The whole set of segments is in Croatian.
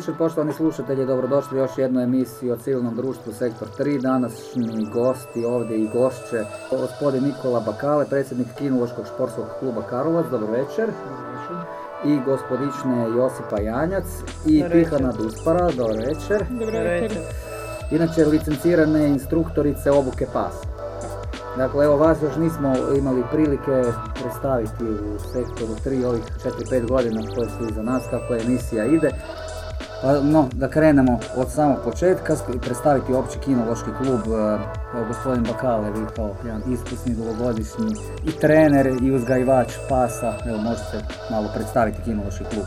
večer, poštovani slušatelji, dobrodošli još jednu emisiju o civilnom društvu Sektor 3. Današnji gosti ovdje i gošće, gospodin Nikola Bakale, predsjednik Kinološkog športskog kluba Karlovac, dobro večer. I gospodične Josipa Janjac i Tihana Duspara, dobro večer. Dobro večer. Inače licencirane instruktorice obuke pasa. Dakle, evo vas još nismo imali prilike predstaviti u sektoru 3 ovih 4-5 godina koje su iza nas, kako emisija ide. Pa, no, da krenemo od samog početka i predstaviti opći kinološki klub. e, Evo, gospodin Bakale, vi kao jedan iskusni, dugogodišnji i trener i uzgajivač pasa. Evo, možete malo predstaviti kinološki klub.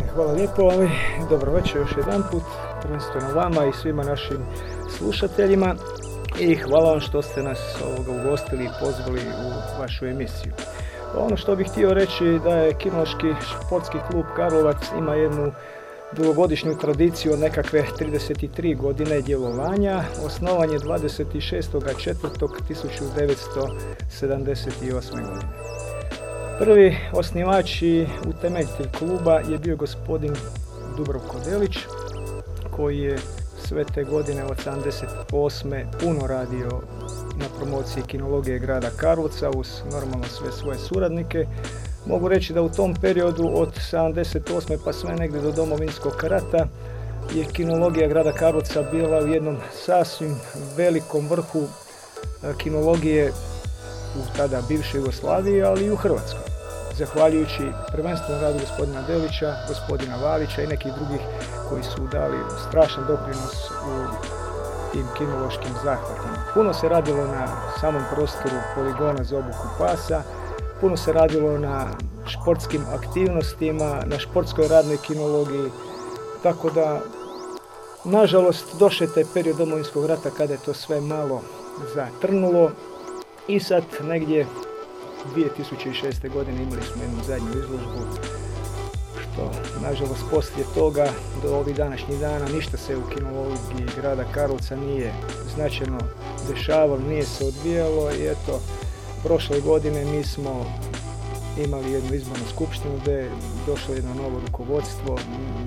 E, Hvala lijepo, ali dobro večer još jedan put, prvenstveno vama i svima našim slušateljima i hvala vam što ste nas ovoga ugostili i pozvali u vašu emisiju. Ono što bih htio reći da je Kinološki športski klub Karlovac ima jednu dugogodišnju tradiciju od nekakve 33 godine djelovanja. Osnovan je 26.4.1978. godine. Prvi osnivač i utemeljitelj kluba je bio gospodin Dubrovko Delić, koji je sve te godine od 78. puno radio na promociji kinologije grada Karlovca uz normalno sve svoje suradnike. Mogu reći da u tom periodu od 78. pa sve negdje do domovinskog rata je kinologija grada Karlovca bila u jednom sasvim velikom vrhu e, kinologije u tada bivšoj Jugoslaviji, ali i u Hrvatskoj. Zahvaljujući prvenstveno radu gospodina Delića, gospodina Vavića i nekih drugih koji su dali strašan doprinos u tim kinološkim zahvatima. Puno se radilo na samom prostoru poligona za obuku pasa, puno se radilo na športskim aktivnostima, na športskoj radnoj kinologiji, tako da nažalost došao je taj period domovinskog rata kada je to sve malo zatrnulo i sad negdje 2006. godine imali smo jednu zadnju izložbu što nažalost poslije toga do ovih današnjih dana ništa se u kinologiji grada Karlovca nije značajno dešavalo, nije se odvijalo i eto prošle godine mi smo imali jednu izbornu skupštinu gdje je došlo jedno novo rukovodstvo,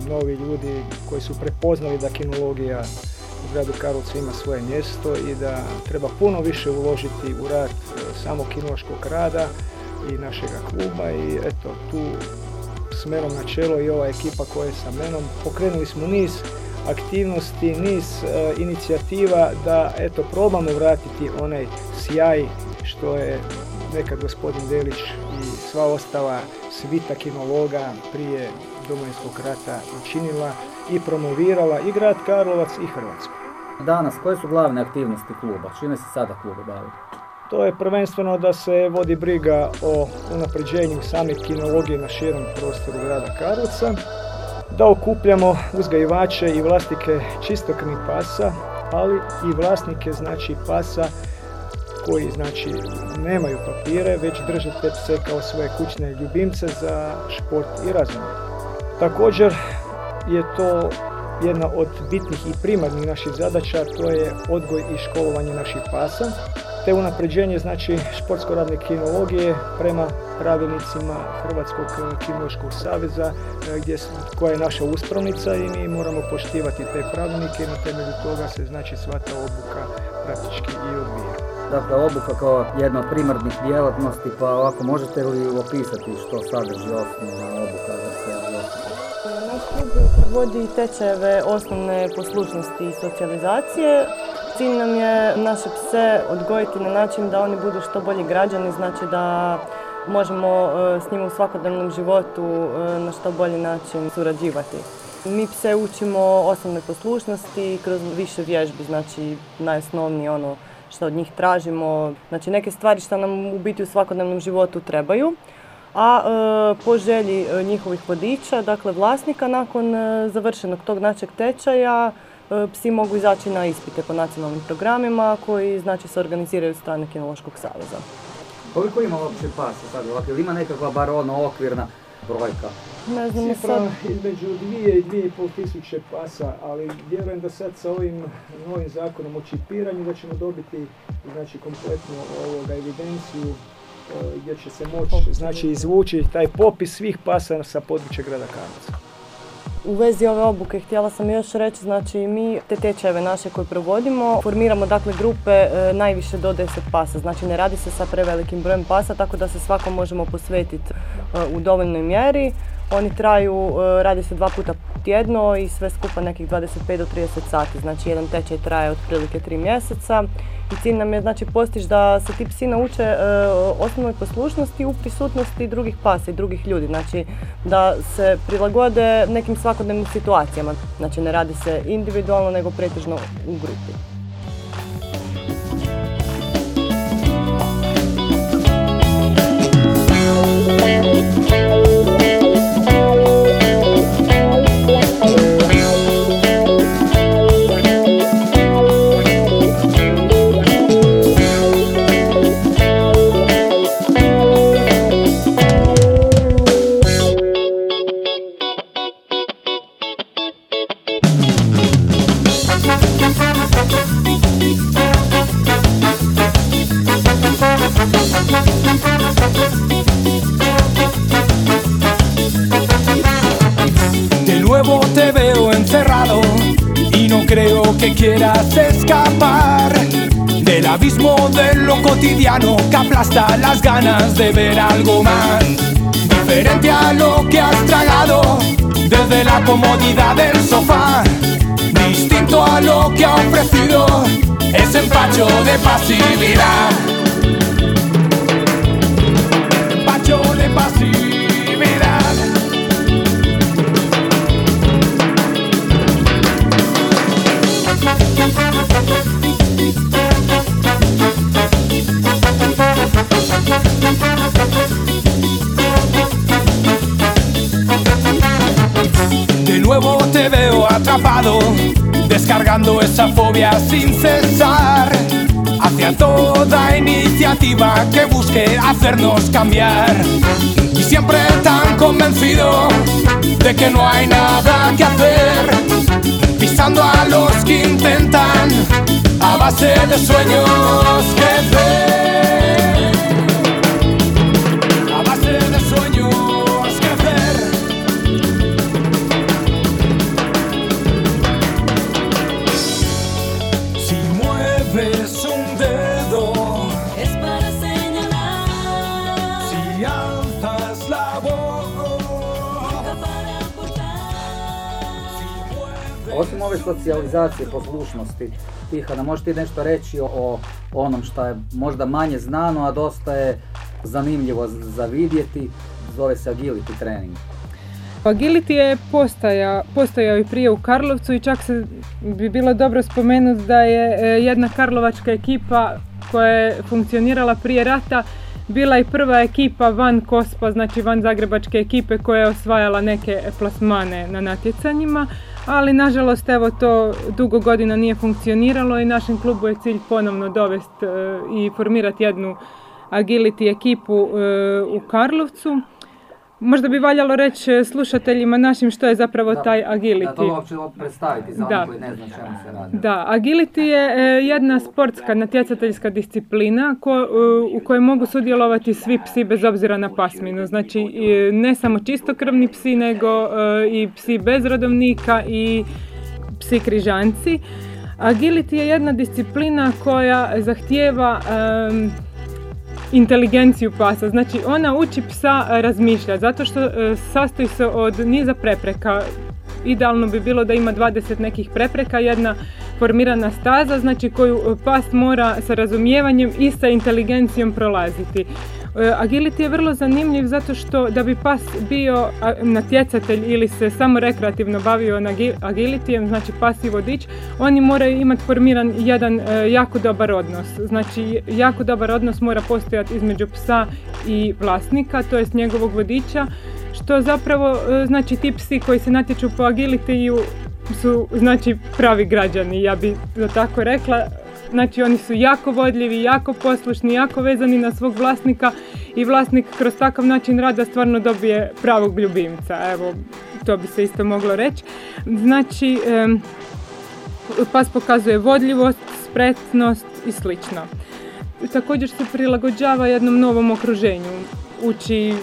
novi ljudi koji su prepoznali da kinologija u gradu Karlovcu ima svoje mjesto i da treba puno više uložiti u rad e, samog kinološkog rada i našega kluba i eto tu s menom na čelo i ova ekipa koja je sa menom. Pokrenuli smo niz aktivnosti, niz e, inicijativa da eto probamo vratiti onaj sjaj što je nekad gospodin Delić i sva ostala svita kinologa prije domovinskog rata učinila i promovirala i grad Karlovac i Hrvatsku. Danas, koje su glavne aktivnosti kluba? Čime se sada klub bavi? To je prvenstveno da se vodi briga o unapređenju same kinologije na širom prostoru grada Karlovca, da okupljamo uzgajivače i vlasnike čistokrvnih pasa, ali i vlasnike znači pasa koji znači nemaju papire, već drže te pse kao svoje kućne ljubimce za šport i razvoj. Također je to jedna od bitnih i primarnih naših zadaća, to je odgoj i školovanje naših pasa, te unapređenje znači športsko-radne kinologije prema pravilnicima Hrvatskog kinološkog saveza e, gdje, koja je naša uspravnica i mi moramo poštivati te pravilnike i na temelju toga se znači sva ta obuka praktički i odvija. Dakle, obuka kao jedna od primarnih djelatnosti, pa ovako možete li opisati što sadrži osnovna obuka za sve? Naš klub vodi tečajeve osnovne poslušnosti i socijalizacije. Cilj nam je naše pse odgojiti na način da oni budu što bolji građani, znači da možemo e, s njima u svakodnevnom životu e, na što bolji način surađivati. Mi pse učimo osnovne poslušnosti kroz više vježbi, znači najosnovnije ono što od njih tražimo, znači neke stvari što nam u biti u svakodnevnom životu trebaju a e, po želji e, njihovih vodiča, dakle vlasnika, nakon e, završenog tog našeg tečaja e, psi mogu izaći na ispite po nacionalnim programima koji znači se organiziraju od strane Kinološkog saveza. Koliko ima uopće pasa sad ovako? Ili ima nekakva bar ono okvirna brojka? Ne znam Cifra sad. između dvije i dvije i pol tisuće pasa, ali vjerujem da sad sa ovim novim zakonom o čipiranju da ćemo dobiti znači kompletnu ovoga evidenciju e, gdje će se moći Popis znači izvući taj popis svih pasa sa područja grada Karlovca. U vezi ove obuke htjela sam još reći, znači mi te tečajeve naše koje provodimo, formiramo dakle grupe e, najviše do 10 pasa, znači ne radi se sa prevelikim brojem pasa, tako da se svakom možemo posvetiti e, u dovoljnoj mjeri. Oni traju, e, radi se dva puta tjedno i sve skupa nekih 25 do 30 sati, znači jedan tečaj traje otprilike 3 mjeseca. I cilj nam je znači postići da se ti psi nauče e, osnovnoj poslušnosti u prisutnosti drugih pasa i drugih ljudi, znači da se prilagode nekim svakodnevnim situacijama, znači ne radi se individualno nego pretežno u grupi. Aplasta las ganas de ver algo más. Diferente a lo que has tragado desde la comodidad del sofá. Distinto a lo que ha ofrecido ese empacho de pasividad. Empacho de pasividad atrapado, descargando esa fobia sin cesar. Hacia toda iniciativa que busque hacernos cambiar. Y siempre tan convencido de que no hay nada que hacer. Pisando a los que intentan a base de sueños crecer. A Osim ove socijalizacije, poslušnosti, Tihana, možeš ti nešto reći o, onom što je možda manje znano, a dosta je zanimljivo za vidjeti, zove se agility trening. Agility je postaja, postojao i prije u Karlovcu i čak se bi bilo dobro spomenuti da je e, jedna karlovačka ekipa koja je funkcionirala prije rata bila i prva ekipa van Kospa, znači van zagrebačke ekipe koja je osvajala neke plasmane na natjecanjima, ali nažalost evo to dugo godina nije funkcioniralo i našem klubu je cilj ponovno dovesti i formirati jednu agility ekipu e, u Karlovcu. Možda bi valjalo reći e, slušateljima našim što je zapravo Da, taj Da to agility. uopće predstaviti za Da. koji ne znaju o čemu se radi. Da, agility je e, jedna sportska natjecateljska disciplina ko- e, u kojoj mogu sudjelovati svi psi bez obzira na pasminu. Znači ne samo čistokrvni psi nego i psi bez rodovnika i psi križanci. Agility je jedna disciplina koja zahtijeva inteligenciju pasa. Znači ona uči psa e, razmišljati zato što e, sastoji se od niza prepreka. Idealno bi bilo da ima 20 nekih prepreka, jedna formirana staza, znači koju e, pas mora sa razumijevanjem i sa inteligencijom prolaziti. E, Agility je vrlo zanimljiv zato što da bi pas bio natjecatelj ili se samo rekreativno bavio na agi- agilitijem, znači pas i vodič, oni moraju imati formiran jedan e, jako dobar odnos. Znači jako dobar odnos mora postojati između psa i vlasnika, to jest njegovog vodiča, što zapravo e, znači ti psi koji se natječu po agilitiju su znači pravi građani, ja bi to tako rekla. Znači oni su jako vodljivi, jako poslušni, jako vezani na svog vlasnika i vlasnik kroz takav način rada stvarno dobije pravog ljubimca. Evo, to bi se isto moglo reći. Znači, pas pokazuje vodljivost, spretnost i slično. Također se prilagođava jednom novom okruženju, uči,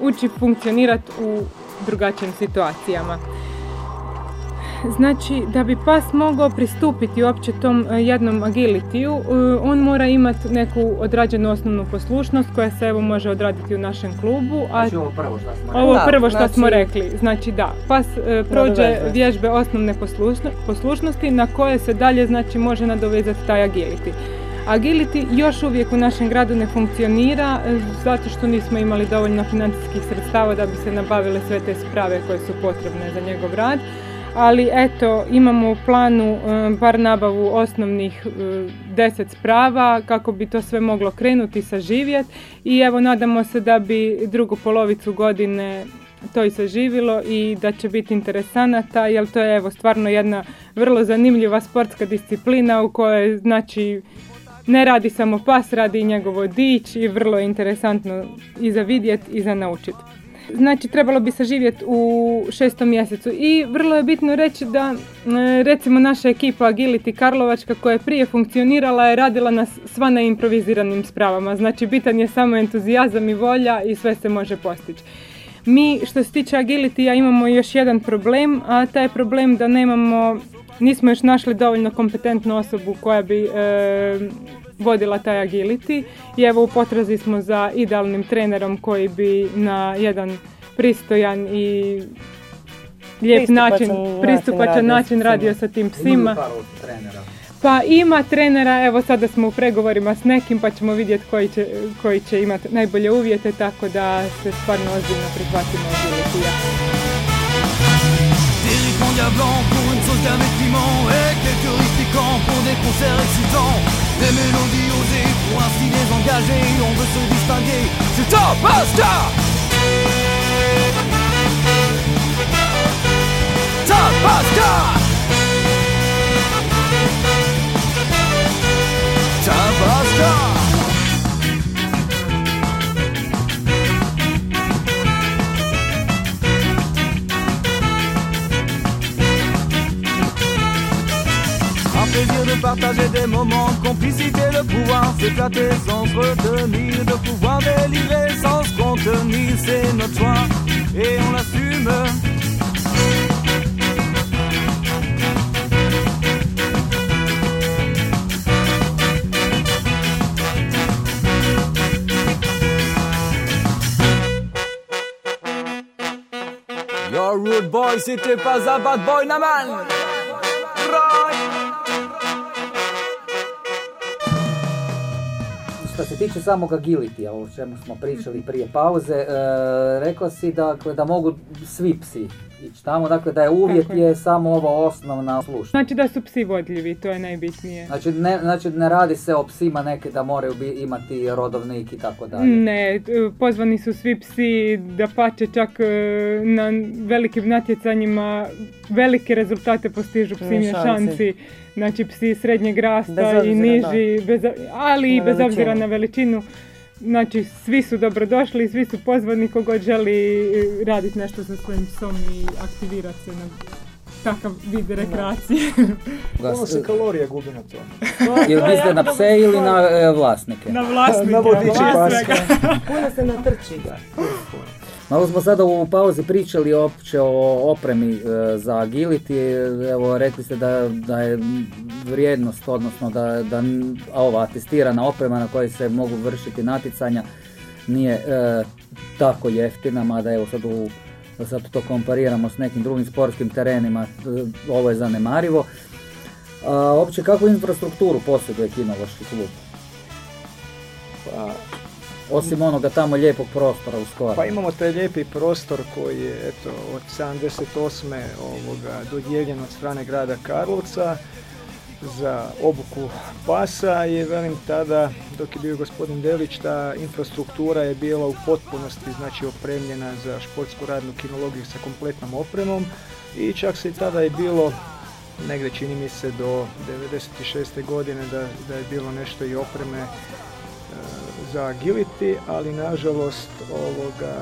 uči funkcionirati u drugačijim situacijama. Znači, da bi pas mogao pristupiti uopće tom e, jednom agilitiju, e, on mora imati neku odrađenu osnovnu poslušnost koja se evo može odraditi u našem klubu, a Znači ovo prvo što smo ovo Da, prvo što smo znači- rekli, znači da, pas e, prođe vježbe osnovne poslušno- poslušnosti na koje se dalje znači može nadovezati taj agility. Agility još uvijek u našem gradu ne funkcionira zato što nismo imali dovoljno financijskih sredstava da bi se nabavile sve te sprave koje su potrebne za njegov rad. Ali eto, imamo u planu e, bar nabavu osnovnih e, 10 sprava kako bi to sve moglo krenuti saživjeti i evo nadamo se da bi drugu polovicu godine to i saživilo i da će biti interesanata jer to je evo stvarno jedna vrlo zanimljiva sportska disciplina u kojoj znači ne radi samo pas, radi i njegov vodič i vrlo je interesantno i za vidjet i za naučit. Znači trebalo bi saživjeti u šestom mjesecu i vrlo je bitno reći da e, recimo naša ekipa Agility Karlovačka koja je prije funkcionirala je radila na s- sva na improviziranim spravama. Znači bitan je samo entuzijazam i volja i sve se može postići. Mi što se tiče agilitija imamo još jedan problem, a taj je problem da nemamo, nismo još našli dovoljno kompetentnu osobu koja bi e, vodila taj agility i evo u potrazi smo za idealnim trenerom koji bi na jedan pristojan i lijep Pristupačan način, način pristupačan radio način sa radio psima. sa tim Ima psima. Pa ima trenera, evo sada smo u pregovorima s nekim pa ćemo vidjeti koji će, koji će imati najbolje uvjete tako da se stvarno ozbiljno prihvatimo agilitija. Des pour une sauce pour des concerts excitants Des mélodies osées pour un style désengagé On veut se distinguer, c'est top, basta. Top, basta Partager des moments complicité, de pouvoir s'éclater sans se retenir, de pouvoir délirer sans se contenir, c'est notre choix et on l'assume. Your rude boy, c'était pas un bad boy, Naman! Se tiče samog agility, o čemu smo pričali prije pauze, e, rekla si dakle, da mogu svi psi ići tamo, dakle da je uvjet je. je samo ova osnovna slušnost. Znači da su psi vodljivi, to je najbitnije. Znači ne, znači ne radi se o psima neke da moraju bi, imati rodovnik i tako dalje. Ne, pozvani su svi psi, da pače čak e, na velikim natjecanjima velike rezultate postižu psi Mješanci. Znači psi srednjeg rasta i niži, bez, ali i bez obzira na veličinu. Znači svi su dobrodošli, svi su pozvani kogod želi e, raditi nešto sa svojim psom i aktivirati se na takav vid rekreacije. Puno se kalorija gubi na tome. Ili mislite na pse ili na e, vlasnike? na vlasnike, Na paska. svega. Puno se natrči. Malo smo sada u pauzi pričali opće o opremi e, za agility, evo rekli ste da, da je vrijednost, odnosno da, da ova testirana oprema na kojoj se mogu vršiti natjecanja nije e, tako jeftina, mada evo sad, u, sad to kompariramo s nekim drugim sportskim terenima, e, ovo je zanemarivo. A, opće kakvu infrastrukturu posjeduje kinološki klub? Pa, Osim onoga tamo lijepog prostora u skoro. pa imamo taj lijepi prostor koji je eto, od 78. Ovoga, dodijeljen od strane grada Karlovca za obuku pasa i velim tada dok je bio gospodin Delić ta infrastruktura je bila u potpunosti znači opremljena za športsku radnu kinologiju sa kompletnom opremom i čak se i tada je bilo negdje čini mi se do 96. godine da, da je bilo nešto i opreme za agility, ali nažalost ovoga,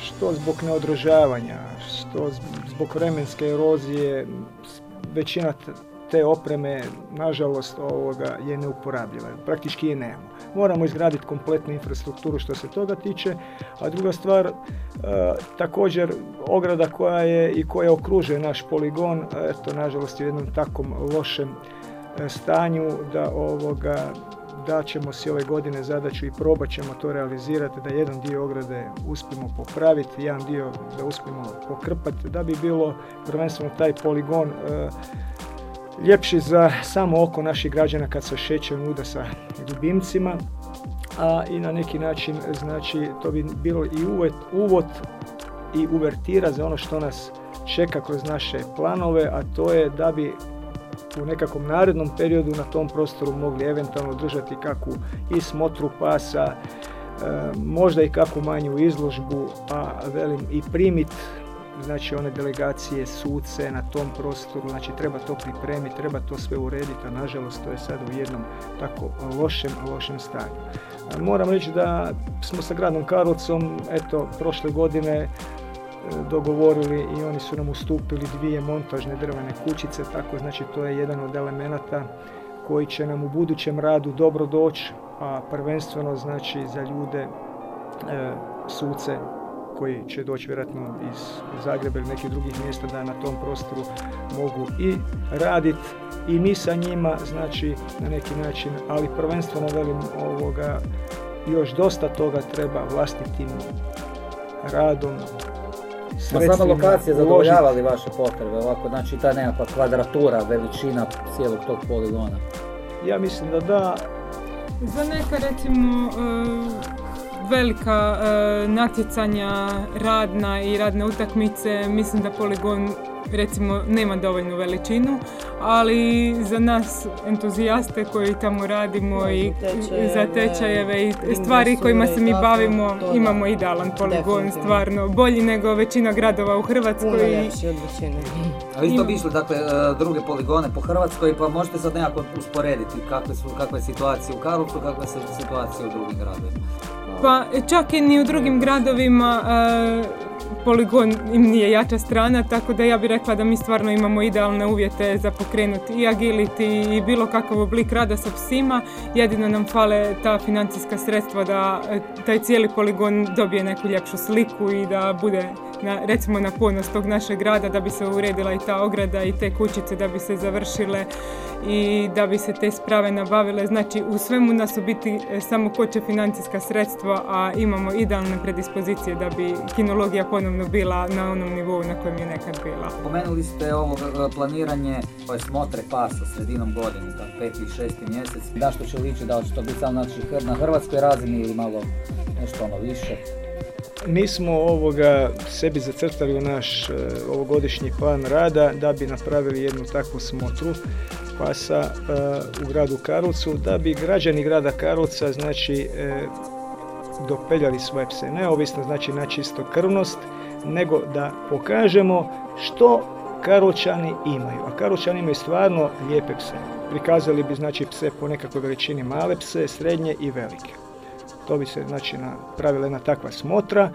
što zbog neodržavanja, što zbog vremenske erozije, većina te opreme, nažalost, ovoga, je neuporabljiva. Praktički je nemamo. Moramo izgraditi kompletnu infrastrukturu što se toga tiče, a druga stvar, e, također ograda koja je i koja okružuje naš poligon, eto, nažalost, je u jednom takvom lošem e, stanju da ovoga da ćemo si ove godine zadaću i probat ćemo to realizirati da jedan dio ograde uspijemo popraviti, jedan dio da uspijemo pokrpati, da bi bilo prvenstveno taj poligon e, ljepši za samo oko naših građana kad se šeće nuda sa ljubimcima, a i na neki način znači to bi bilo i uvod, uvod i uvertira za ono što nas čeka kroz naše planove, a to je da bi u nekakvom narednom periodu na tom prostoru mogli eventualno držati kakvu i smotru pasa, e, možda i kakvu manju izložbu, a velim i primit znači one delegacije, suce na tom prostoru, znači treba to pripremiti, treba to sve urediti, a nažalost to je sad u jednom tako lošem, lošem stanju. A Moram reći da smo sa gradom Karlovcom, eto, prošle godine e, dogovorili i oni su nam ustupili dvije montažne drvene kućice, tako znači to je jedan od elemenata koji će nam u budućem radu dobro doći, a prvenstveno znači za ljude, e, suce koji će doći vjerojatno iz Zagreba ili nekih drugih mjesta da na tom prostoru mogu i raditi i mi sa njima, znači na neki način, ali prvenstveno velim ovoga, još dosta toga treba vlastitim radom, Ma sredstvima sama lokacija zadovoljava li vaše potrebe, ovako, znači ta nekakva kvadratura, veličina cijelog tog poligona? Ja mislim da da, Za neka recimo e, velika e, natjecanja radna i radne utakmice mislim da poligon recimo nema dovoljnu veličinu, ali za nas entuzijaste koji tamo radimo i za tečajeve, za tečajeve i stvari kojima se mi bavimo to imamo idealan poligon, stvarno bolji nego većina gradova u Hrvatskoj. i- ljepši od većine. A vi ste obišli dakle, e, druge poligone po Hrvatskoj, pa možete sad nekako usporediti kakve su, kakva je situacija u Karlovcu, kakva je situacija u drugim gradovima. Pa čak i ni u drugim gradovima e, poligon im nije jača strana, tako da ja bih rekla da mi stvarno imamo idealne uvjete za pokrenuti i agility i bilo kakav oblik rada sa psima. Jedino nam fale ta financijska sredstva da e, taj cijeli poligon dobije neku ljepšu sliku i da bude na, recimo na ponos tog našeg grada da bi se uredila i ta ograda i te kućice da bi se završile i da bi se te sprave nabavile. Znači u svemu nas u biti e, samo koče financijska sredstva, a imamo idealne predispozicije da bi kinologija ponovno bila na onom nivou na kojem je nekad bila. Spomenuli ste ovo e, planiranje koje smotre pasa sredinom godine, tak peti i šesti mjesec. Da što će liči, da li će to biti samo znači, na hrvatskoj razini ili malo nešto ono više. Mi smo ovoga sebi zacrtali u naš e, ovogodišnji plan rada da bi napravili jednu takvu smotru pasa e, u gradu Karlovcu, da bi građani grada Karlovca znači e, dopeljali svoje pse, neovisno znači na čisto krvnost, nego da pokažemo što Karlovčani imaju. A Karlovčani imaju stvarno lijepe pse. Prikazali bi znači pse po nekakvoj veličini male pse, srednje i velike. To bi se znači napravila jedna takva smotra.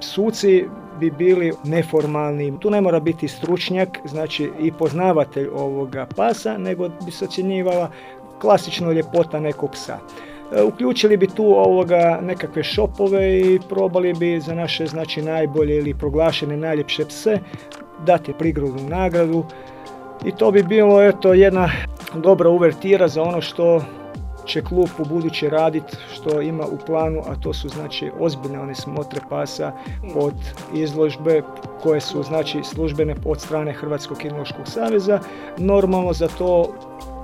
Suci bi bili neformalni. Tu ne mora biti stručnjak, znači i poznavatelj ovoga pasa, nego bi se ocjenjivala klasično ljepota nekog psa. E, Uključili bi tu ovoga nekakve šopove i probali bi za naše znači najbolje ili proglašene najljepše pse dati prigrodnu nagradu i to bi bilo eto jedna dobra uvertira za ono što će klub u buduće raditi što ima u planu, a to su znači ozbiljne one smotre pasa pod izložbe koje su znači službene od strane Hrvatskog kinološkog saveza. Normalno za to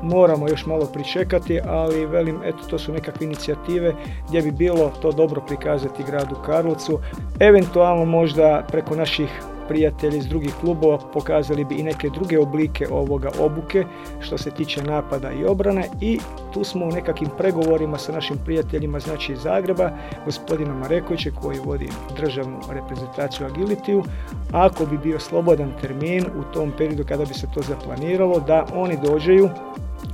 moramo još malo pričekati, ali velim, eto, to su nekakve inicijative gdje bi bilo to dobro prikazati gradu Karlovcu. Eventualno možda preko naših prijatelji iz drugih klubova pokazali bi i neke druge oblike ovoga obuke što se tiče napada i obrane i tu smo u nekakvim pregovorima sa našim prijateljima znači iz Zagreba, gospodinom Marekovićem koji vodi državnu reprezentaciju Agilitiju, ako bi bio slobodan termin u tom periodu kada bi se to zaplaniralo, da oni dođeju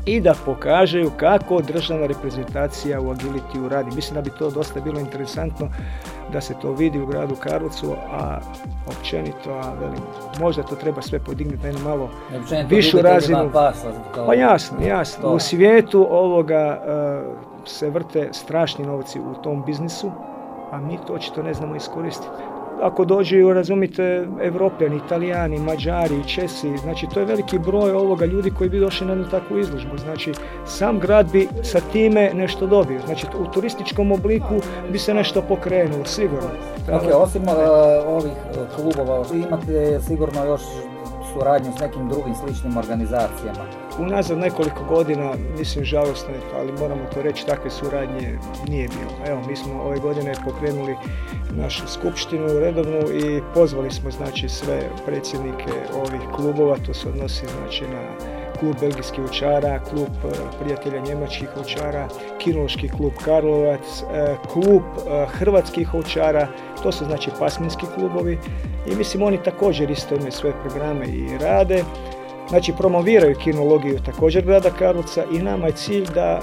i da pokažeju kako državna reprezentacija u Agilitiju radi. Mislim da bi to dosta bilo interesantno da se to vidi u gradu Karlovcu, a općenito, a velim, možda to treba sve podignuti na jednu malo Općenito višu razinu. Pa jasno, jasno. To. U svijetu ovoga e, se vrte strašni novci u tom biznisu, a mi to očito ne znamo iskoristiti. Ako dođu, razumite, Evropljani, Italijani, Mađari, Česi, znači to je veliki broj ovoga ljudi koji bi došli na jednu takvu izložbu. Znači, sam grad bi sa time nešto dobio. Znači, u turističkom obliku bi se nešto pokrenulo, sigurno. Ok, osim e, ovih e, klubova, imate sigurno još suradnju s nekim drugim sličnim organizacijama. Unazad nekoliko godina, mislim žalosno je to, ali moramo to reći, takve suradnje nije bilo. Evo, mi smo ove godine pokrenuli našu skupštinu redovnu i pozvali smo znači sve predsjednike ovih klubova, to se odnosi znači na klub belgijskih učara, klub e, prijatelja njemačkih učara, kinološki klub Karlovac, e, klub e, hrvatskih učara, to su znači pasminski klubovi i mislim oni također isto imaju svoje programe i rade. Znači promoviraju kinologiju također grada Karlovca i nama je cilj da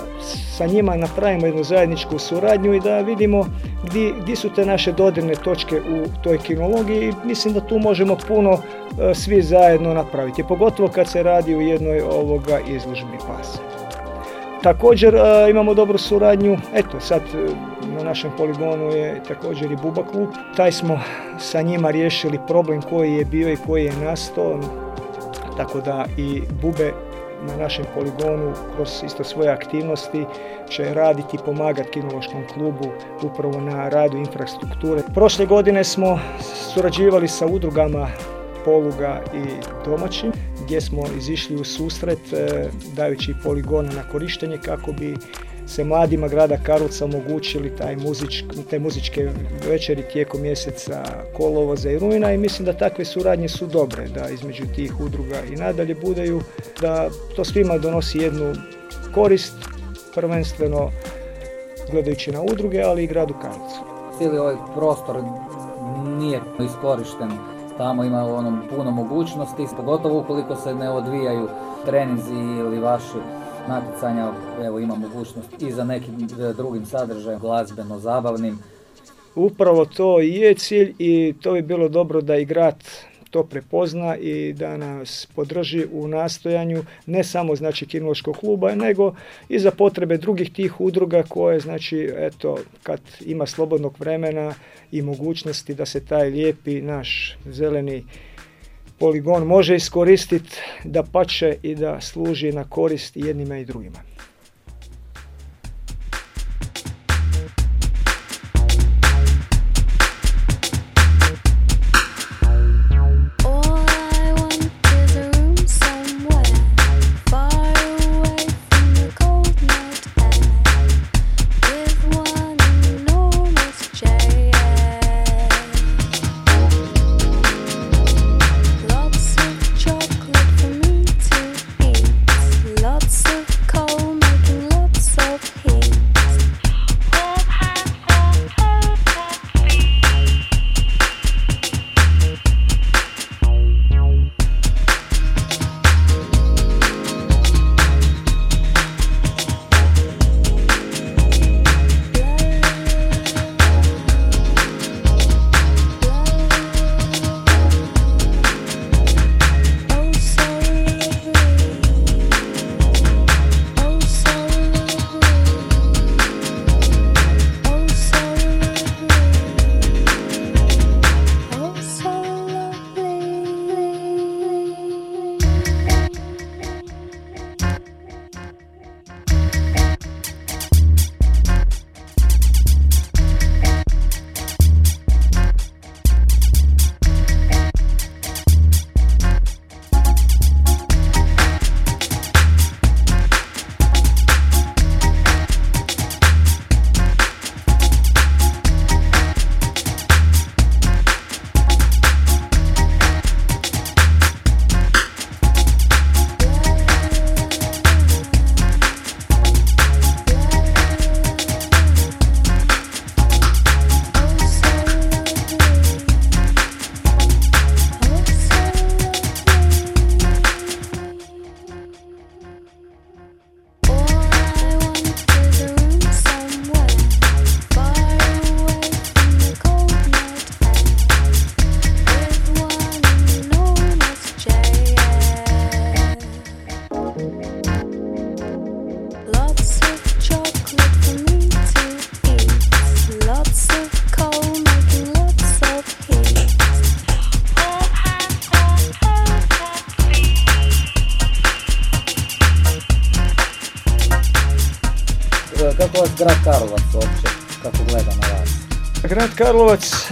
sa njima napravimo jednu zajedničku suradnju i da vidimo gdje, gdje su te naše dodirne točke u toj kinologiji i mislim da tu možemo puno e, svi zajedno napraviti, pogotovo kad se radi u jednoj ovoga izložbi pasa. Također e, imamo dobru suradnju, eto sad e, na našem poligonu je također i Buba klub. Taj smo sa njima riješili problem koji je bio i koji je nastao, tako da i Bube na našem poligonu kroz isto svoje aktivnosti će raditi i pomagati kinološkom klubu upravo na radu infrastrukture. Prošle godine smo surađivali sa udrugama poluga i domaćim gdje smo izišli u susret e, dajući poligone na korištenje kako bi se mladima grada Karlovca omogućili taj muzičk, te muzičke večeri tijekom mjeseca kolovoza i rujna i mislim da takve suradnje su dobre, da između tih udruga i nadalje budeju, da to svima donosi jednu korist, prvenstveno gledajući na udruge, ali i gradu Karlovcu. Cijeli ovaj prostor nije iskorišten. Tamo ima ono puno mogućnosti, pogotovo ukoliko se ne odvijaju treninzi ili vaši natjecanja, evo ima mogućnost i za nekim e, drugim sadržajem, glazbeno, zabavnim. Upravo to i je cilj i to bi bilo dobro da i grad to prepozna i da nas podrži u nastojanju ne samo znači kinološkog kluba, nego i za potrebe drugih tih udruga koje znači eto kad ima slobodnog vremena i mogućnosti da se taj lijepi naš zeleni poligon može iskoristiti da pače i da služi na korist jednima i drugima.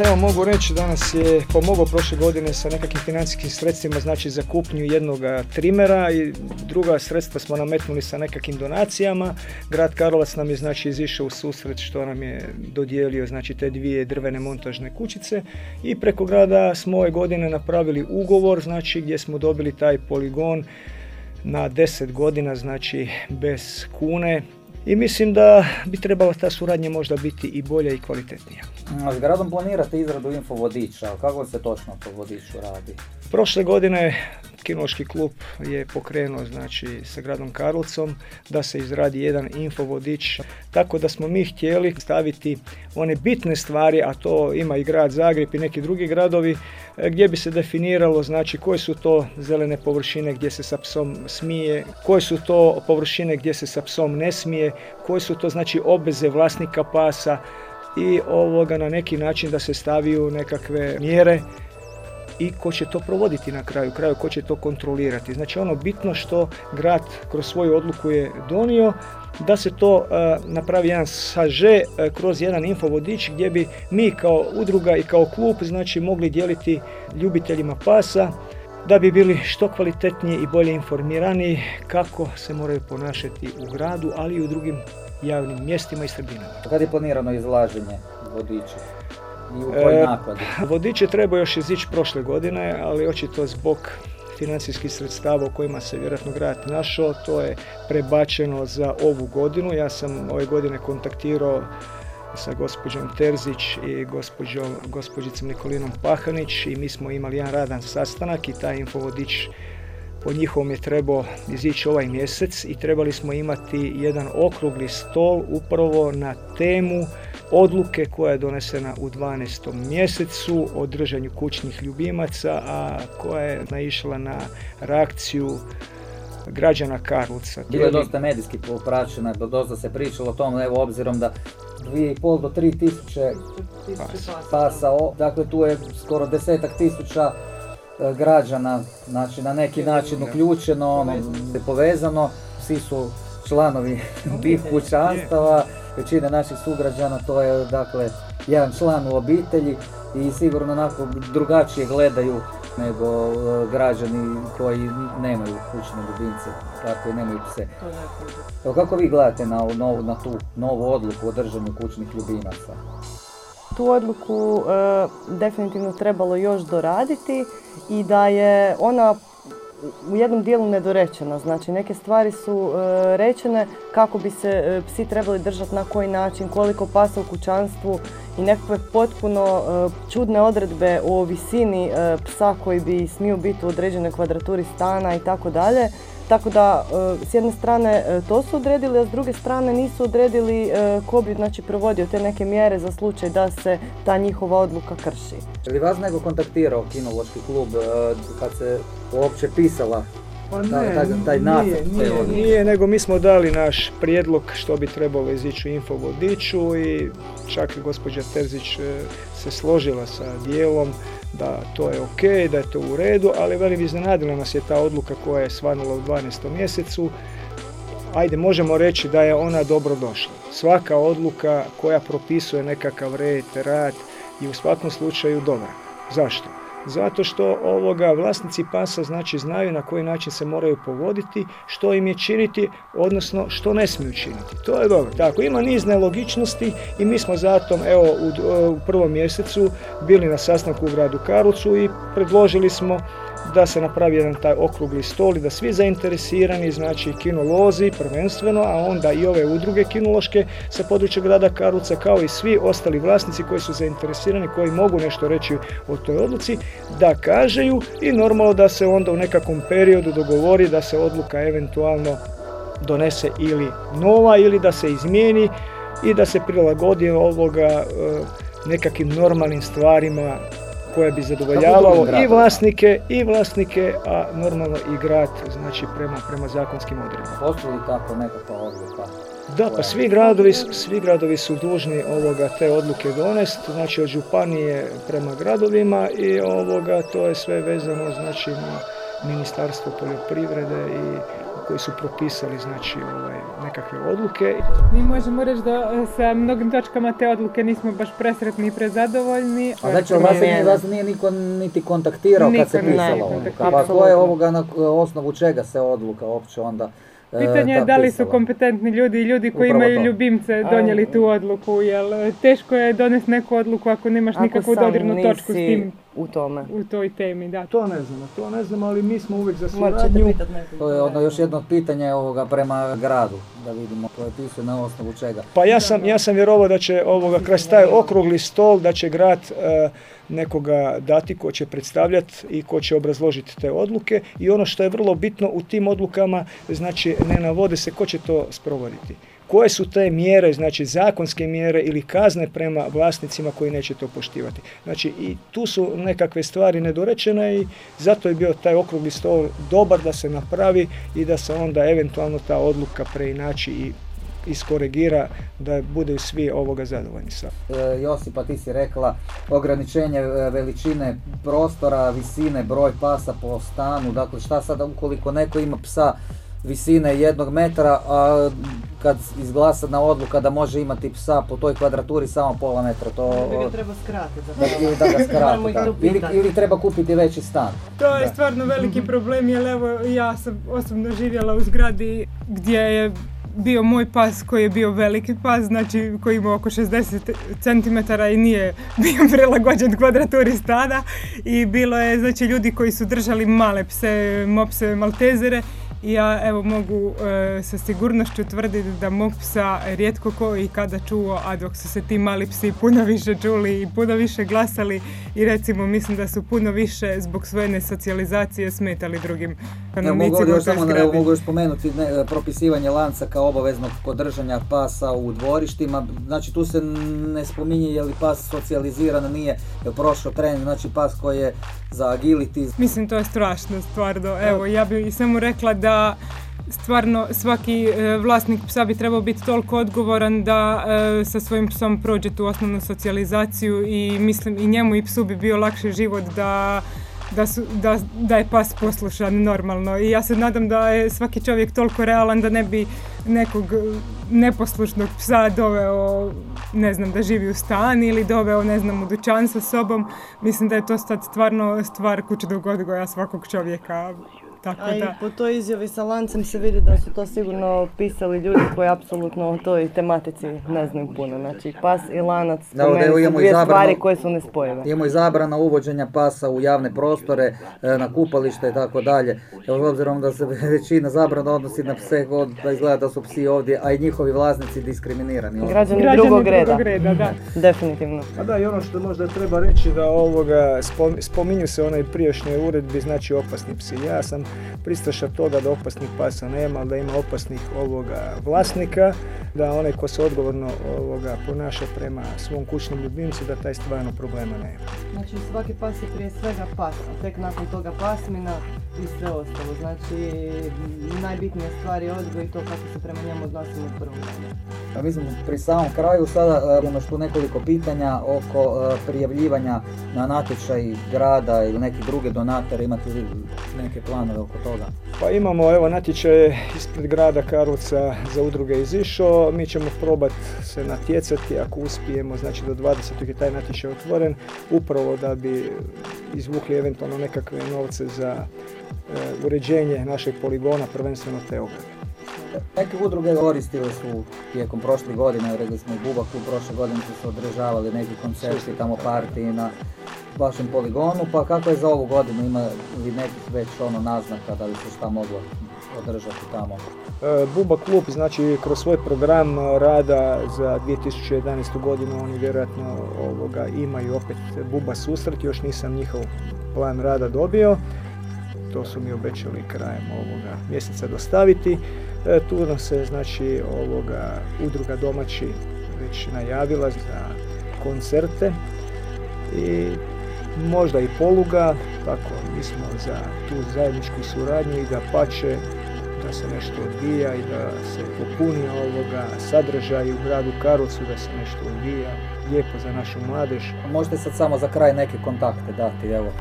Evo mogu reći danas je pomogao prošle godine sa nekakvim financijskim sredstvima, znači za kupnju jednog trimera i druga sredstva smo nametnuli sa nekakvim donacijama. Grad Karlovac nam je znači izišao u susret što nam je dodijelio znači te dvije drvene montažne kućice i preko grada smo ove godine napravili ugovor znači gdje smo dobili taj poligon na 10 godina, znači bez kune i mislim da bi trebala ta suradnja možda biti i bolja i kvalitetnija. A S gradom planirate izradu infovodiča, kako se točno po vodiču radi? Prošle godine Kinološki klub je pokrenuo znači sa gradom Karlovcom da se izradi jedan infovodič. Tako da smo mi htjeli staviti one bitne stvari, a to ima i grad Zagreb i neki drugi gradovi e, gdje bi se definiralo znači koje su to zelene površine gdje se sa psom smije, koje su to površine gdje se sa psom ne smije, koje su to znači obveze vlasnika pasa i ovoga na neki način da se staviju nekakve mjere i ko će to provoditi na kraju, kraju ko će to kontrolirati. Znači ono bitno što grad kroz svoju odluku je donio da se to e, napravi jedan saže kroz jedan infovodič gdje bi mi kao udruga i kao klub znači mogli dijeliti ljubiteljima pasa da bi bili što kvalitetnije i bolje informirani kako se moraju ponašati u gradu, ali i u drugim javnim mjestima i sredinama. Kad je planirano izlaženje vodiča? I u E? Vodič je trebao još izići prošle godine, ali očito zbog financijskih sredstava u kojima se vjerojatno grad našao, to je prebačeno za ovu godinu. Ja sam ove godine kontaktirao sa gospođom Terzić i gospođom, gospođicom Nikolinom Pahanić i mi smo imali jedan radan sastanak i taj infovodič po njihovom je trebao izići ovaj mjesec i trebali smo imati jedan okrugli stol upravo na temu odluke koja je donesena u 12. mjesecu o držanju kućnih ljubimaca, a koja je naišla na reakciju građana Karlovca. Bilo je dosta medijski popraćena, do dosta se pričalo o tom, evo obzirom da 2,5 do 3 tisuće pasa, dakle tu je skoro desetak tisuća e, građana, znači na neki način uključeno, ono, povezano, svi su članovi tih kućanstava, većina naših sugrađana to je dakle jedan član u obitelji i sigurno onako drugačije gledaju nego e, građani koji nemaju kućne ljubimce, dakle koji nemaju pse. Evo kako vi gledate na, novu, na tu novu odluku o držanju kućnih ljubimaca? Tu odluku e, definitivno trebalo još doraditi i da je ona u jednom dijelu nedorečena. Znači neke stvari su e, rečene kako bi se e, psi trebali držati na koji način, koliko pasa u kućanstvu i nekakve potpuno e, čudne odredbe o visini psa koji bi smio biti u određenoj kvadraturi stana i tako dalje. Tako da e, s jedne strane e, to su odredili, a s druge strane nisu odredili e, ko bi znači, provodio te neke mjere za slučaj da se ta njihova odluka krši. Je li vas nego kontaktirao kinološki klub kad se uopće pisala Pa Ta- taj- taj nacrt nije, nije, nije, nego mi smo dali naš prijedlog što bi trebalo izići u infovodiču i čak i gospođa Terzić se složila sa dijelom da to je ok, da je to u redu, ali velim iznenadila nas je ta odluka koja je svanula u 12. mjesecu. Ajde, možemo reći da je ona dobro došla. Svaka odluka koja propisuje nekakav red, rad je u svakom slučaju dobra. Zašto? Zato što ovoga vlasnici pasa znači znaju na koji način se moraju povoditi, što im je činiti, odnosno što ne smiju činiti. To je dobro. Tako, ima niz nelogičnosti i mi smo zato evo u, u prvom mjesecu bili na sastanku u gradu Karlovcu i predložili smo da se napravi jedan taj okrugli stol i da svi zainteresirani, znači kinolozi prvenstveno, a onda i ove udruge kinološke sa područja grada Karlovca kao i svi ostali vlasnici koji su zainteresirani, koji mogu nešto reći o toj odluci, da kažeju i normalno da se onda u nekakvom periodu dogovori da se odluka eventualno donese ili nova ili da se izmijeni i da se prilagodi ovoga e, nekakvim normalnim stvarima koje bi zadovoljavalo i vlasnike i vlasnike, a normalno i grad, znači prema, prema zakonskim odredbama. Postoji li tako nekakva odluka? Da, pa svi gradovi, su- svi gradovi su dužni ovoga te odluke donesti, znači od županije prema gradovima i ovoga to je sve vezano znači na Ministarstvo poljoprivrede i koji su propisali znači ovaj, nekakve odluke. Mi možemo reći da e, sa mnogim točkama te odluke nismo baš presretni i prezadovoljni. A znači, vas, vas nije niko niti kontaktirao kad se Niko pisala odluka. kontaktirao. Pa ko je ovoga na osnovu čega se odluka uopće onda e, Pitanje je ta da li su kompetentni ljudi i ljudi koji Upravo imaju to. ljubimce donijeli tu odluku, jer e, teško je donesti neku odluku ako nemaš Ako nikakvu dodirnu točku s tim u tome. u toj temi, da. To ne znamo, to ne znamo, ali mi smo uvijek za suradnju. To je ono još jedno pitanje ovoga prema gradu, da vidimo koje pisuje na osnovu čega. Pa ja sam, ja sam vjerovao da će ovoga kroz taj okrugli stol, da će grad e, nekoga dati ko će predstavljati i ko će obrazložiti te odluke i ono što je vrlo bitno u tim odlukama, znači ne navode se ko će to sprovoditi. Koje su te mjere, znači zakonske mjere ili kazne prema vlasnicima koji neće to poštivati. Znači i tu su nekakve stvari nedorečene i zato je bio taj okrugli stol dobar da se napravi i da se onda eventualno ta odluka preinači i iskoregira da budu svi ovoga zadovoljni sa. E, Josipa, ti si rekla ograničenje e, veličine prostora, visine, broj pasa po stanu. Dakle, šta sada ukoliko neko ima psa visine jednog metra, a kad izglasana odluka da može imati psa po toj kvadraturi samo pola metra, to... bi ga treba skratiti. Da, ili da ga skrati, da. Ili, ili treba kupiti veći stan. To je Da. stvarno veliki problem, jer evo ja sam osobno živjela u zgradi gdje je bio moj pas koji je bio veliki pas, znači koji ima oko 60 cm i nije bio prilagođen kvadraturi stana i bilo je znači ljudi koji su držali male pse, mopse, maltezere i ja evo mogu e, sa sigurnošću tvrditi da mog psa rijetko ko i kada čuo, a dok su se ti mali psi puno više čuli i puno više glasali i recimo mislim da su puno više zbog svoje nesocijalizacije smetali drugim Evo mogu stanovnicima ovdje u još samo evo, mogu još spomenuti ne, propisivanje lanca kao obaveznog podržanja pasa u dvorištima. Znači tu se ne spominje je li pas socijaliziran, nije je prošao trening, znači pas koji je za agility. Mislim, to je strašno, stvarno. Evo, ja bih samo rekla da stvarno svaki e, vlasnik psa bi trebao biti toliko odgovoran da e, sa svojim psom prođe tu osnovnu socijalizaciju i mislim i njemu i psu bi bio lakši život da da, su, da, da je pas poslušan normalno. I ja se nadam da je svaki čovjek toliko realan da ne bi nekog neposlušnog psa doveo ne znam da živi u stan ili doveo ne znam u dućan sa sobom. Mislim da je to sad stvarno stvar kućnog odgoja svakog čovjeka tako A i da po toj izjavi sa lancem se vidi da su to sigurno pisali ljudi koji apsolutno o toj tematici ne znaju puno. Znači pas i lanac Da, meni su dvije stvari koje su nespojive. Imamo i zabrana uvođenja pasa u javne prostore, e, na kupalište i tako dalje. Evo, s obzirom da se većina zabrana odnosi na pse, god da izgleda da su psi ovdje, a i njihovi vlasnici diskriminirani. ovdje. Građani, građani drugog reda. reda da. Definitivno. A da, i ono što možda treba reći da ovoga, spom- spominju se onaj prijašnjoj uredbi, znači opasni psi. Ja sam pristaša toga da opasnih pasa nema, ali da ima opasnih ovoga vlasnika, da onaj ko se odgovorno ovoga ponaša prema svom kućnom ljubimcu, da taj stvarno problema nema. Znači svaki pas je prije svega pas, a tek nakon toga pasmina i sve ostalo. Znači najbitnija stvar je odgoj i to kako se prema njemu odnosimo u prvom redu. Pa mislim, pri samom kraju sada e, imaš tu nekoliko pitanja oko e, prijavljivanja na natječaj grada ili neki druge donatore, imate li neke planove oko toga? Pa imamo evo natječaje ispred grada Karlovca za udruge izišao. Mi ćemo probati se natjecati ako uspijemo, znači do 20. je taj natječaj otvoren, upravo da bi izvukli eventualno nekakve novce za e, uređenje našeg poligona, prvenstveno te ograde. Neke udruge koristile su tijekom prošle godine, rekli smo u Bubaku, prošle godine su se održavali neki koncerti, tamo partiji na vašem poligonu, pa kako je za ovu godinu, ima li nekih već ono naznaka da bi se šta moglo održati tamo? E, Buba klub, znači kroz svoj program rada za 2011. godinu oni vjerojatno ovoga imaju opet Buba susret, još nisam njihov plan rada dobio. To su mi obećali krajem ovoga mjeseca dostaviti. E, tu nam se znači ovoga udruga domaći već najavila za koncerte i možda i poluga, tako mi smo za tu zajedničku suradnju i da pače da se nešto odvija i da se popuni ovoga sadržaj u gradu Karlovcu, da se nešto odvija lijepo za našu mladež. Možete sad samo za kraj neke kontakte dati, evo,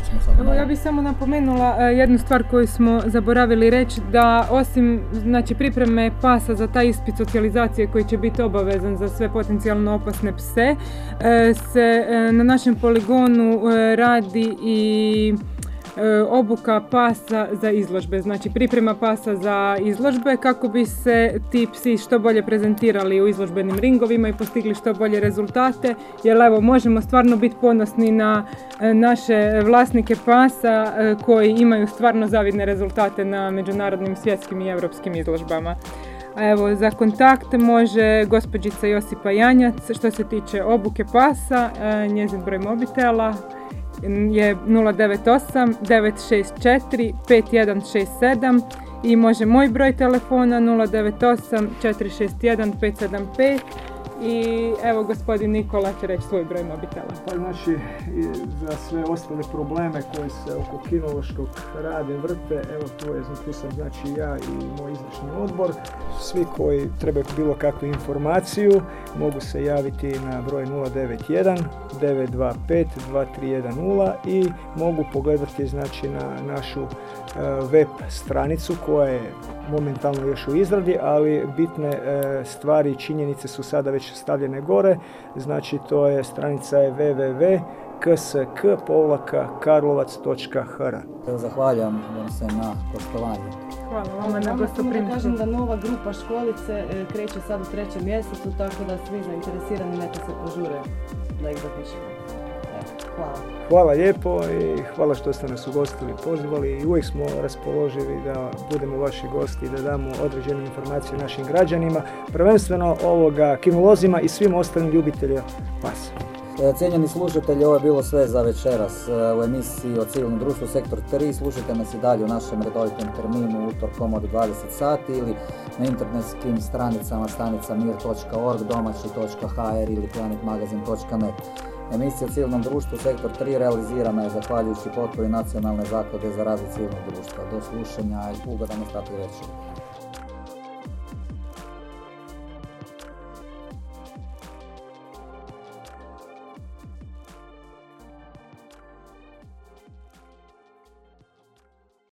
sad Evo, ja bih samo napomenula e, jednu stvar koju smo zaboravili reći, da osim znači, pripreme pasa za taj ispit socijalizacije koji će biti obavezan za sve potencijalno opasne pse, e, se e, na našem poligonu radi i obuka pasa za izložbe, znači priprema pasa za izložbe kako bi se ti psi što bolje prezentirali u izložbenim ringovima i postigli što bolje rezultate, jer evo možemo stvarno biti ponosni na e, naše vlasnike pasa e, koji imaju stvarno zavidne rezultate na međunarodnim svjetskim i europskim izložbama. A evo, za kontakt može gospođica Josipa Janjac što se tiče obuke pasa, e, njezin broj mobitela je 098 964 5167 i može moj broj telefona 098 461 575 i evo gospodin Nikola će reći svoj broj mobitela. Pa znači, za sve ostale probleme koje se oko kinološkog rade, vrte, evo tu, je, tu sam znači ja i moj izvršni odbor. Svi koji trebaju bilo kakvu informaciju mogu se javiti na broj 091 925 2310 i mogu pogledati znači na našu web stranicu koja je momentalno još u izradi, ali bitne e, stvari i činjenice su sada već stavljene gore. Znači to je stranica je www.ksk-karlovac.hr Evo, Zahvaljujem vam se na poštovanju. Hvala vama na samo da gostoprimstvu. kažem da nova grupa školice e, kreće sad u trećem mjesecu, tako da svi zainteresirani neka se požure da ih zapišemo. Evo, hvala. Hvala lijepo i hvala što ste nas ugostili, pozvali i uvijek smo raspoloživi da budemo vaši gosti i da damo određene informacije našim građanima, prvenstveno ovoga kinolozima i svim ostalim ljubiteljima pasa. E, Cijenjeni slušatelji, ovo je bilo sve za večeras e, u emisiji o civilnom društvu Sektor 3. Slušajte nas i dalje u našem redovitom terminu utorkom od 20 sati ili na internetskim stranicama stanica mir.org, domaći.hr ili planetmagazin.net. Emisija civilnom društvu Sektor 3 realizirana je zahvaljujući potpori Nacionalne zaklade za razvoj civilnog društva. Do slušanja i ugodan ostatak večera.